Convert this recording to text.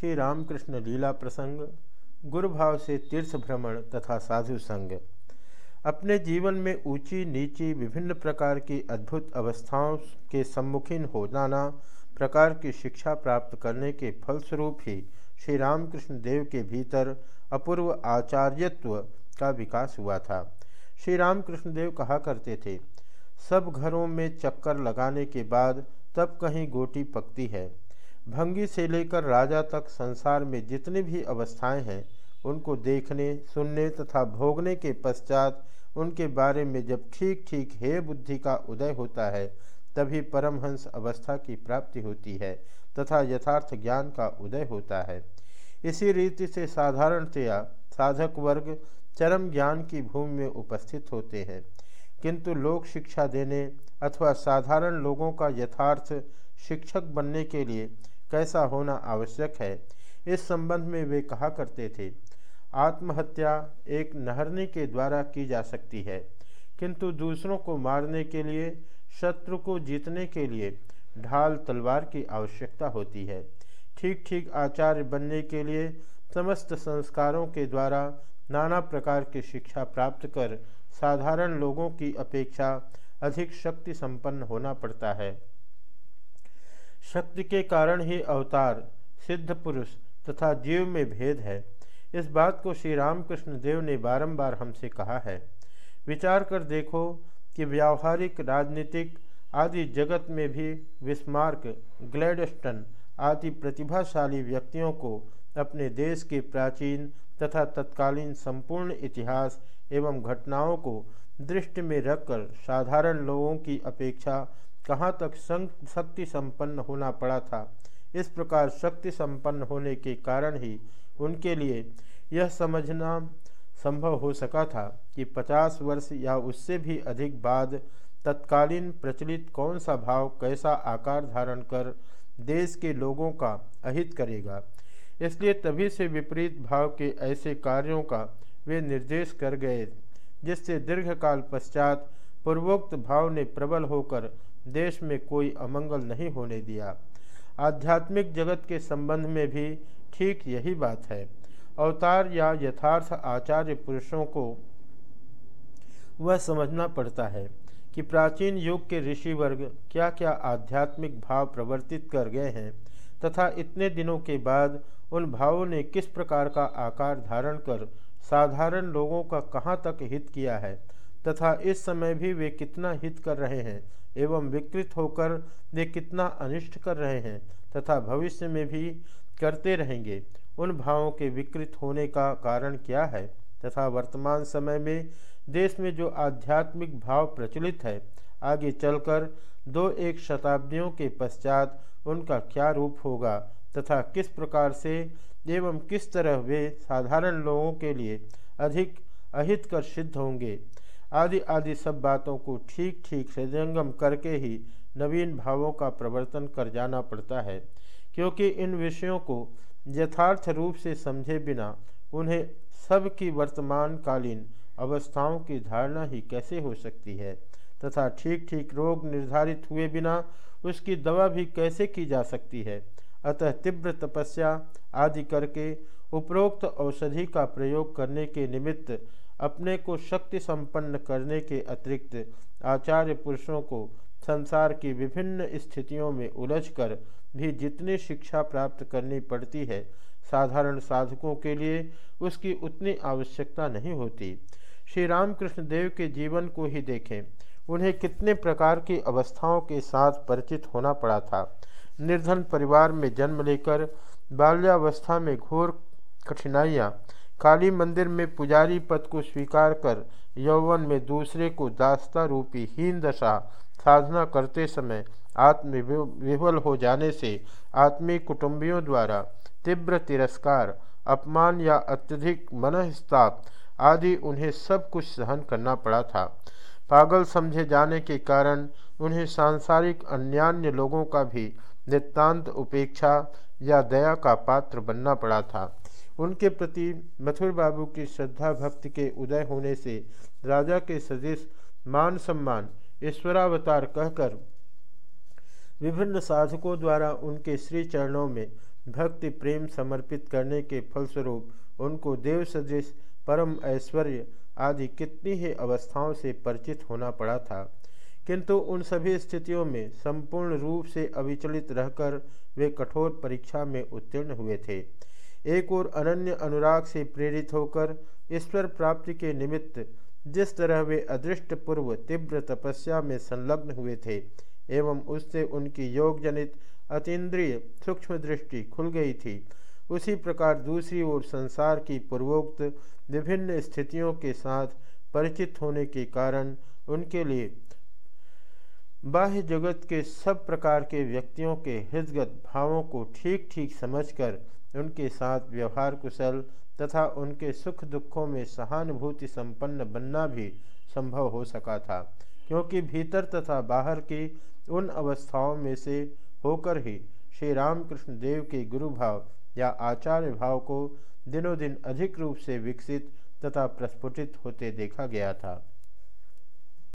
श्री रामकृष्ण लीला प्रसंग, गुरुभाव से तीर्थ भ्रमण तथा साधु संग। अपने जीवन में ऊँची नीची विभिन्न प्रकार की अद्भुत अवस्थाओं के सम्मुखीन हो जाना, प्रकार की शिक्षा प्राप्त करने के फलस्वरूप ही श्री रामकृष्ण देव के भीतर अपूर्व आचार्यत्व का विकास हुआ था। श्री रामकृष्ण देव कहा करते थे, सब घरों में चक्कर लगाने के बाद तब कहीं गोटी पकती है। भंगी से लेकर राजा तक संसार में जितनी भी अवस्थाएँ हैं, उनको देखने, सुनने तथा भोगने के पश्चात उनके बारे में जब ठीक ठीक हे बुद्धि का उदय होता है, तभी परमहंस अवस्था की प्राप्ति होती है तथा यथार्थ ज्ञान का उदय होता है। इसी रीति से साधारणतया साधक वर्ग चरम ज्ञान की भूमि में उपस्थित होते हैं। किंतु लोक शिक्षा देने अथवा साधारण लोगों का यथार्थ शिक्षक बनने के लिए कैसा होना आवश्यक है, इस संबंध में वे कहा करते थे, आत्महत्या एक नहरने के द्वारा की जा सकती है, किंतु दूसरों को मारने के लिए, शत्रु को जीतने के लिए ढाल तलवार की आवश्यकता होती है। ठीक ठीक आचार्य बनने के लिए समस्त संस्कारों के द्वारा नाना प्रकार की शिक्षा प्राप्त कर साधारण लोगों की अपेक्षा अधिक शक्ति संपन्न होना पड़ता है। शक्ति के कारण ही अवतार, सिद्ध पुरुष तथा जीव में भेद है। इस बात को श्री रामकृष्ण देव ने बारंबार हमसे कहा है। विचार कर देखो कि व्यावहारिक, राजनीतिक आदि जगत में भी विस्मार्क, ग्लैडस्टन आदि प्रतिभाशाली व्यक्तियों को अपने देश के प्राचीन तथा तत्कालीन संपूर्ण इतिहास एवं घटनाओं को दृष्टि में रखकर साधारण लोगों की अपेक्षा कहाँ तक शक्ति संपन्न होना पड़ा था। इस प्रकार शक्ति संपन्न होने के कारण ही उनके लिए यह समझना संभव हो सका था कि पचास वर्ष या उससे भी अधिक बाद तत्कालीन प्रचलित कौन सा भाव कैसा आकार धारण कर देश के लोगों का अहित करेगा। इसलिए तभी से विपरीत भाव के ऐसे कार्यों का वे निर्देश कर गए, जिससे दीर्घकाल पश्चात पूर्वोक्त भाव ने प्रबल होकर देश में कोई अमंगल नहीं होने दिया। आध्यात्मिक जगत के संबंध में भी ठीक यही बात है। अवतार या यथार्थ आचार्य पुरुषों को वह समझना पड़ता है कि प्राचीन युग के ऋषि वर्ग क्या क्या आध्यात्मिक भाव प्रवर्तित कर गए हैं। तथा इतने दिनों के बाद उन भावों ने किस प्रकार का आकार धारण कर साधारण लोगों का कहाँ तक हित किया है तथा इस समय भी वे कितना हित कर रहे हैं एवं विकृत होकर वे कितना अनिष्ट कर रहे हैं तथा भविष्य में भी करते रहेंगे, उन भावों के विकृत होने का कारण क्या है तथा वर्तमान समय में देश में जो आध्यात्मिक भाव प्रचलित है, आगे चलकर दो एक शताब्दियों के पश्चात उनका क्या रूप होगा तथा किस प्रकार से एवं किस तरह वे साधारण लोगों के लिए अधिक अहित कर सिद्ध होंगे। आदि आदि सब बातों को ठीक ठीक हृदयंगम करके ही नवीन भावों का प्रवर्तन कर जाना पड़ता है, क्योंकि इन विषयों को यथार्थ रूप से समझे बिना उन्हें सब की वर्तमान कालीन अवस्थाओं की धारणा ही कैसे हो सकती है। तथा ठीक ठीक रोग निर्धारित हुए बिना उसकी दवा भी कैसे की जा सकती है? अतः तीव्र तपस्या आदि करके उपरोक्त औषधि का प्रयोग करने के निमित्त अपने को शक्ति संपन्न करने के अतिरिक्त आचार्य पुरुषों को संसार की विभिन्न स्थितियों में उलझकर भी जितनी शिक्षा प्राप्त करनी पड़ती है, साधारण साधकों के लिए उसकी उतनी आवश्यकता नहीं होती। श्री रामकृष्ण देव के जीवन को ही देखें। उन्हें कितने प्रकार की अवस्थाओं के साथ परिचित होना पड़ा था। निर्धन परिवार में जन्म लेकर, बाल्यावस्था में घोर कठिनाइयाँ, काली मंदिर में पुजारी पद को स्वीकार कर, यौवन में दूसरे को दास्ता रूपी हीन दशा साधना करते समय आत्म विह्वल हो जाने से आत्मीय कुटुंबियों द्वारा तीव्र तिरस्कार, अपमान या अत्यधिक मनस्ताप आदि उन्हें सब कुछ सहन करना पड़ा था। पागल समझे जाने के कारण उन्हें सांसारिक अन्यान्य लोगों का भी नितान्त उपेक्षा या दया का पात्र बनना पड़ा था। उनके प्रति मथुर बाबू की श्रद्धा भक्ति के उदय होने से राजा के सदिश मान सम्मान, ईश्वरावतार कहकर विभिन्न साधकों द्वारा उनके श्री चरणों में भक्ति प्रेम समर्पित करने के फलस्वरूप उनको देव सदृश परम ऐश्वर्य आदि कितनी ही अवस्थाओं से परिचित होना पड़ा था। किंतु उन सभी स्थितियों में संपूर्ण रूप से अविचलित रहकर वे कठोर परीक्षा में उत्तीर्ण हुए थे। एक और अनन्य अनुराग से प्रेरित होकर ईश्वर प्राप्ति के निमित्त जिस तरह वे अदृष्ट पूर्व तीव्र तपस्या में संलग्न हुए थे, एवं उससे उनकी योग जनित अतीन्द्रिय सूक्ष्म दृष्टि खुल गई थी उसी प्रकार दूसरी ओर संसार की पूर्वोक्त विभिन्न स्थितियों के साथ परिचित होने के कारण उनके लिए बाह्य जगत के सब प्रकार के व्यक्तियों के हृदगत भावों को ठीक ठीक समझकर उनके साथ व्यवहार कुशल तथा उनके सुख दुखों में सहानुभूति संपन्न बनना भी संभव हो सका था, क्योंकि भीतर तथा बाहर की उन अवस्थाओं में से होकर ही श्री रामकृष्ण देव के गुरु भाव या आचार्य भाव को दिनों दिन अधिक रूप से विकसित तथा प्रस्फुटित होते देखा गया था।